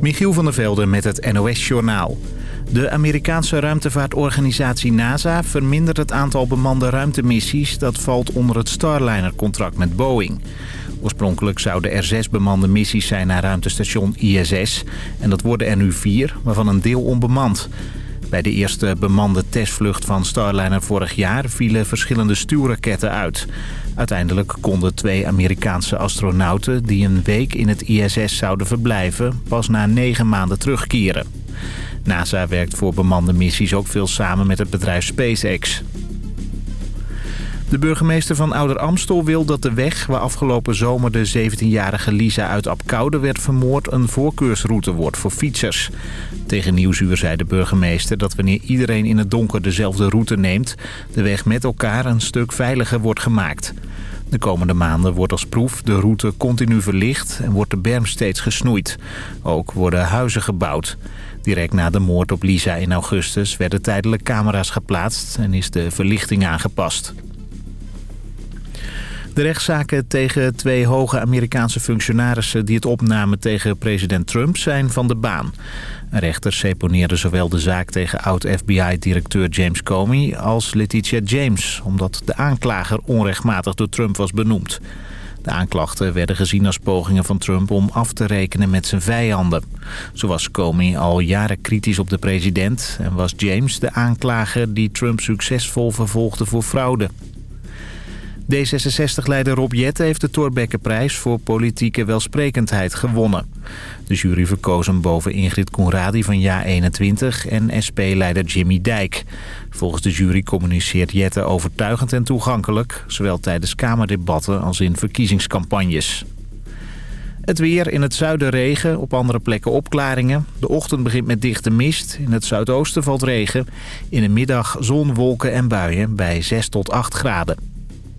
Michiel van der Velde met het NOS-journaal. De Amerikaanse ruimtevaartorganisatie NASA vermindert het aantal bemande ruimtemissies... dat valt onder het Starliner-contract met Boeing. Oorspronkelijk zouden er zes bemande missies zijn naar ruimtestation ISS... en dat worden er nu vier, waarvan een deel onbemand. Bij de eerste bemande testvlucht van Starliner vorig jaar vielen verschillende stuurraketten uit. Uiteindelijk konden twee Amerikaanse astronauten die een week in het ISS zouden verblijven pas na negen maanden terugkeren. NASA werkt voor bemande missies ook veel samen met het bedrijf SpaceX. De burgemeester van Ouder Amstel wil dat de weg waar afgelopen zomer de 17-jarige Lisa uit Apkoude werd vermoord een voorkeursroute wordt voor fietsers. Tegen Nieuwsuur zei de burgemeester dat wanneer iedereen in het donker dezelfde route neemt, de weg met elkaar een stuk veiliger wordt gemaakt. De komende maanden wordt als proef de route continu verlicht en wordt de berm steeds gesnoeid. Ook worden huizen gebouwd. Direct na de moord op Lisa in augustus werden tijdelijk camera's geplaatst en is de verlichting aangepast. De rechtszaken tegen twee hoge Amerikaanse functionarissen die het opnamen tegen president Trump zijn van de baan. Een rechter seponeerde zowel de zaak tegen oud-FBI-directeur James Comey als Letitia James... omdat de aanklager onrechtmatig door Trump was benoemd. De aanklachten werden gezien als pogingen van Trump om af te rekenen met zijn vijanden. Zo was Comey al jaren kritisch op de president... en was James de aanklager die Trump succesvol vervolgde voor fraude. D66-leider Rob Jette heeft de Torbekkenprijs voor politieke welsprekendheid gewonnen. De jury verkoos hem boven Ingrid Conradi van JA21 en SP-leider Jimmy Dijk. Volgens de jury communiceert Jette overtuigend en toegankelijk... zowel tijdens kamerdebatten als in verkiezingscampagnes. Het weer in het zuiden regen, op andere plekken opklaringen. De ochtend begint met dichte mist. In het zuidoosten valt regen. In de middag zon, wolken en buien bij 6 tot 8 graden.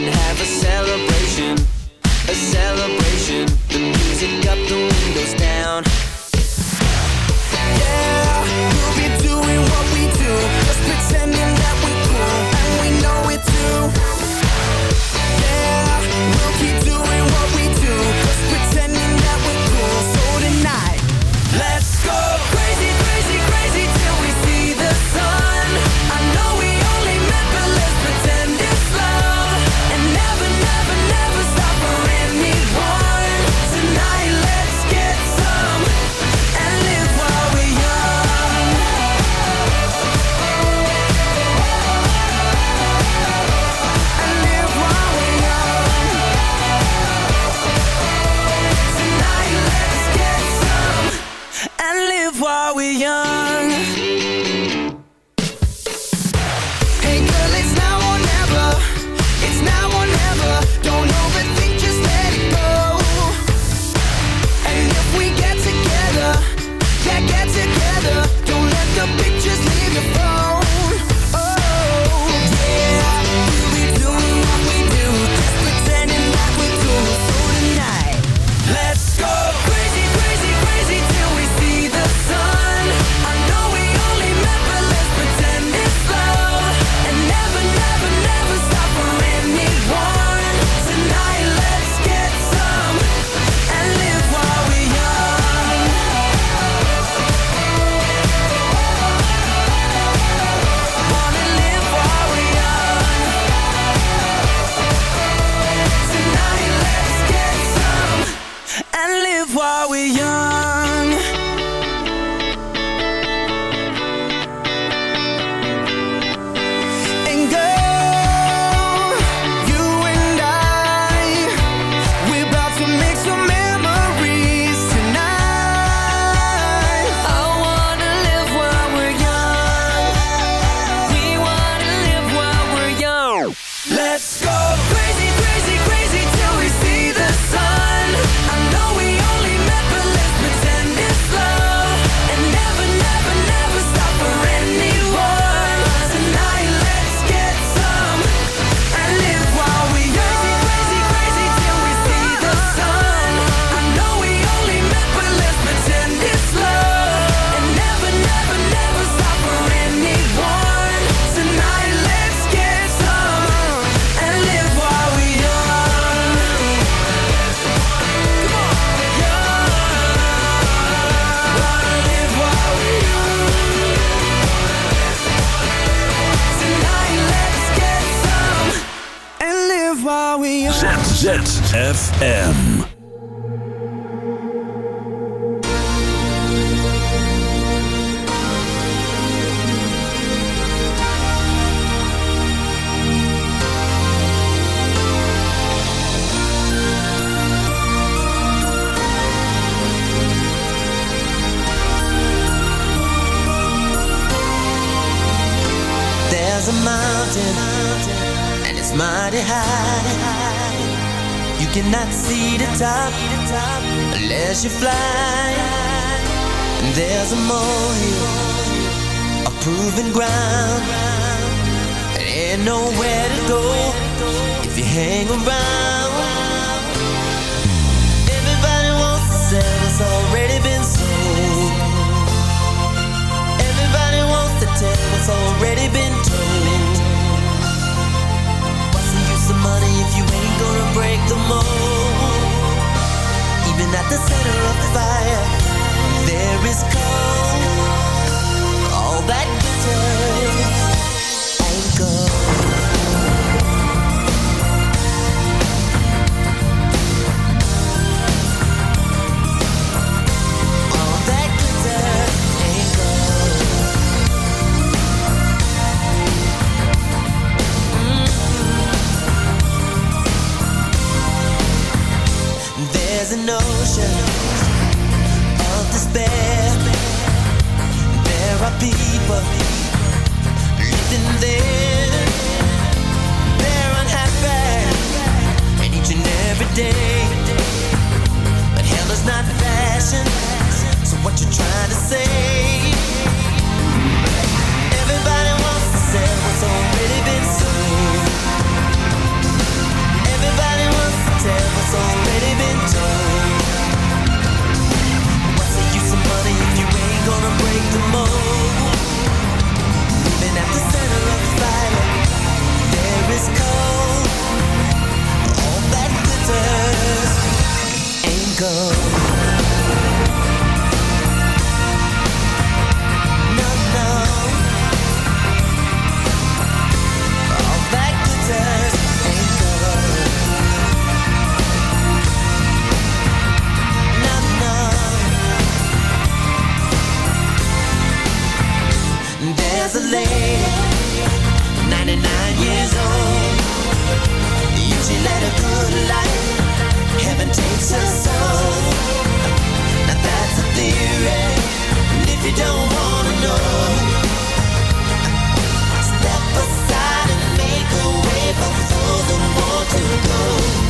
ZFM. You hang around. Everybody wants to sell what's already been sold. Everybody wants to tell what's already been told. What's the use of money if you ain't gonna break the mold. Even at the center of the fire, there is cold. All that glitters 99 years old. Led a good life. Heaven takes her soul. Now that's a theory. And if you don't wanna know Step aside and make a way For those who want to go.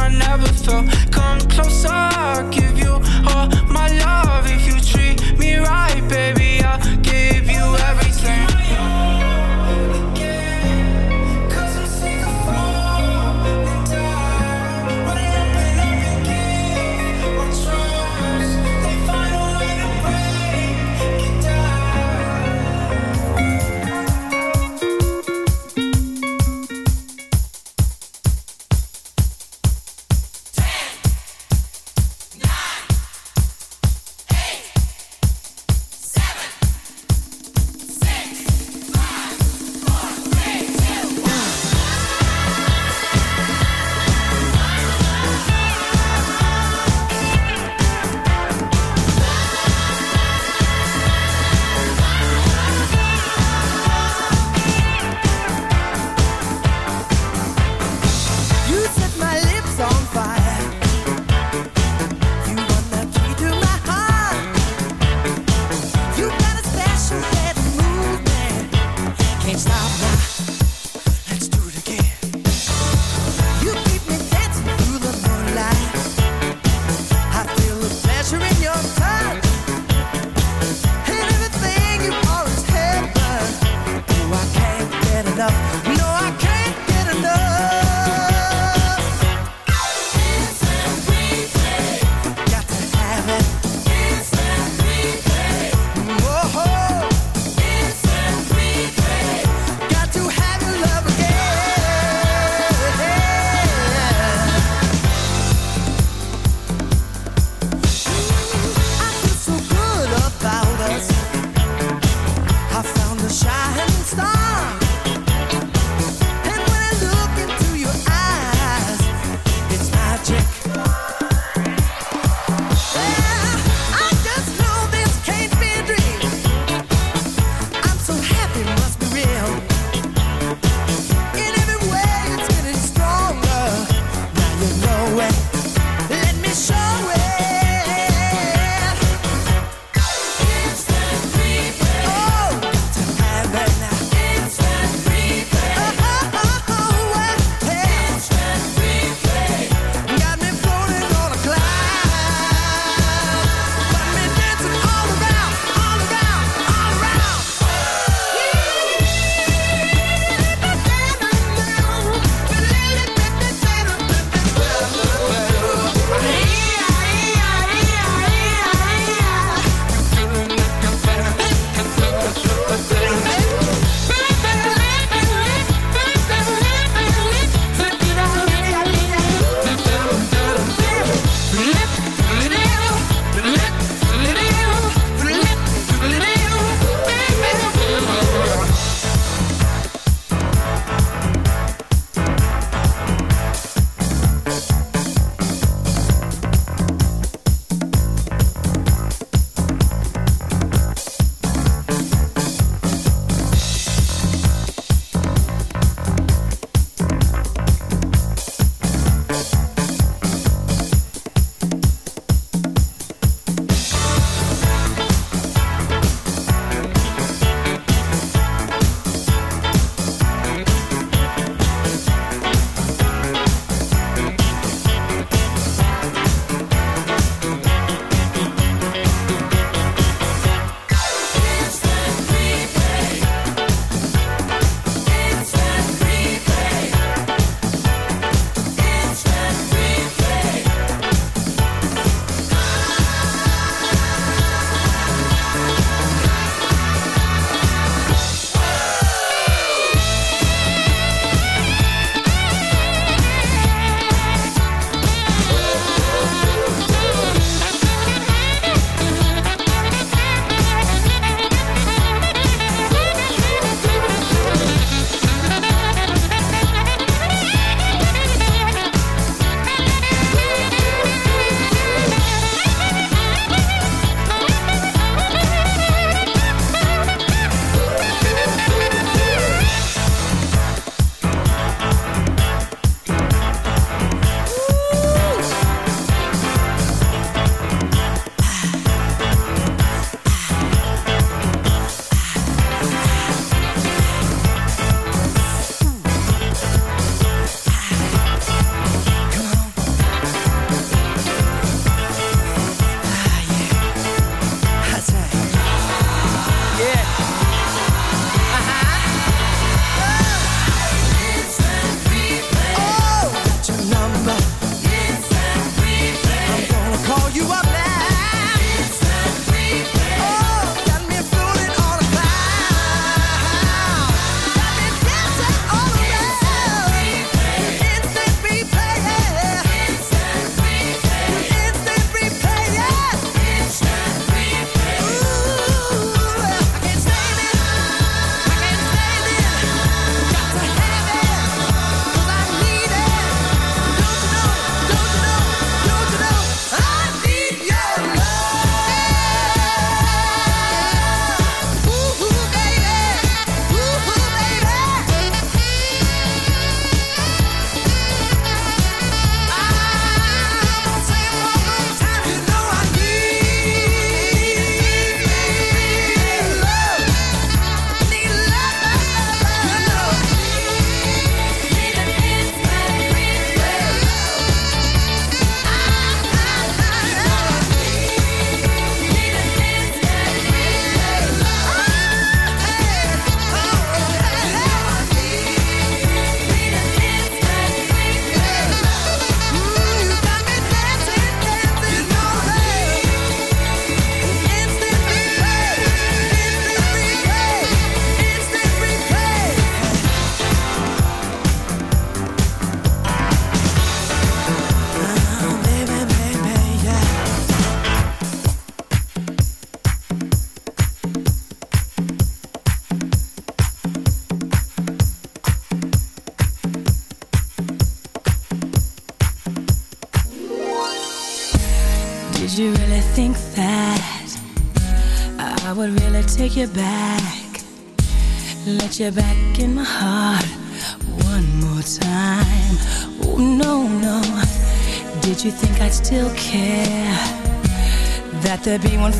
I never felt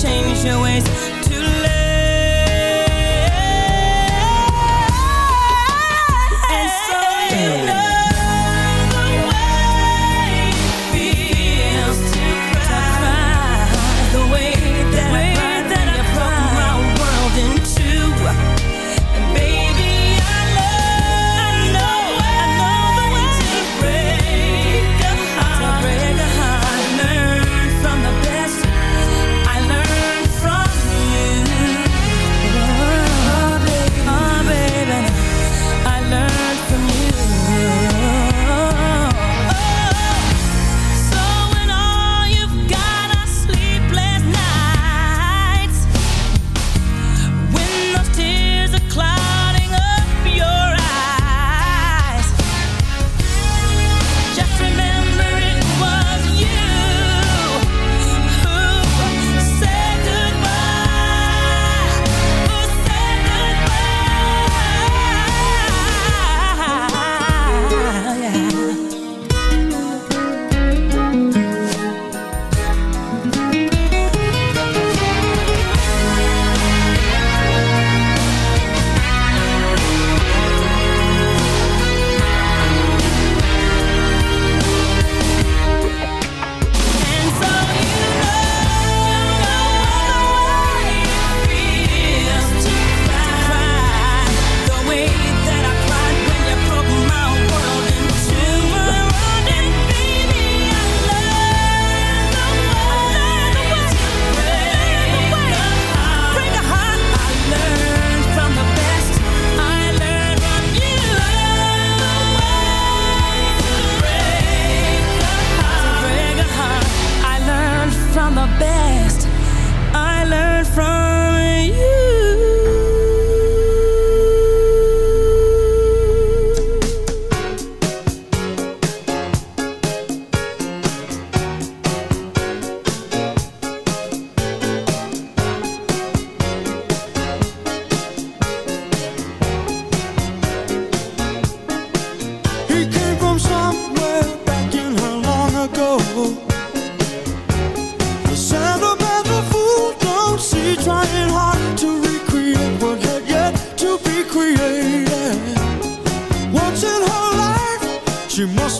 change your ways. te.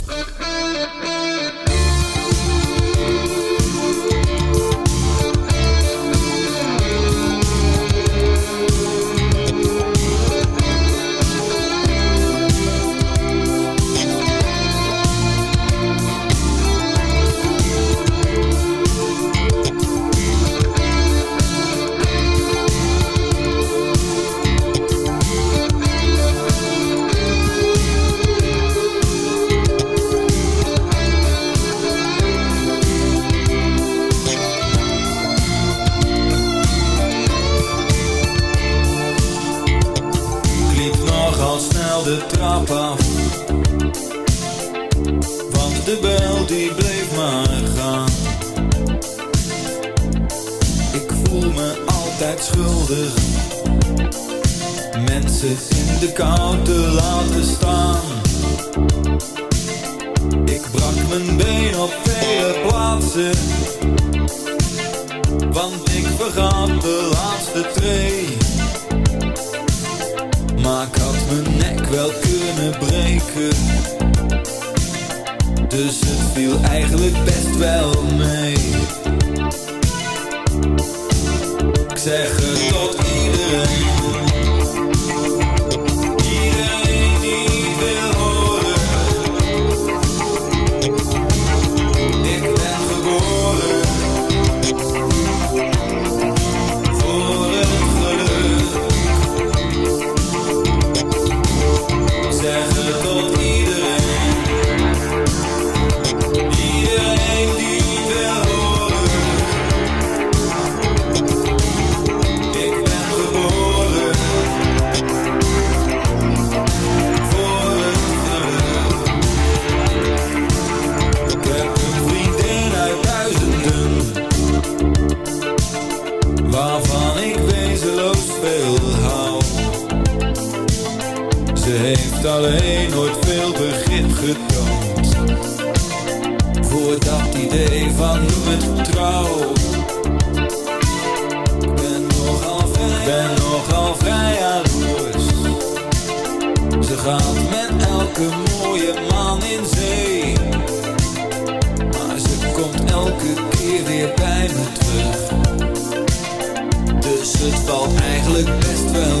de kou te laten staan. Ik brak mijn been op vele plaatsen. valt eigenlijk best wel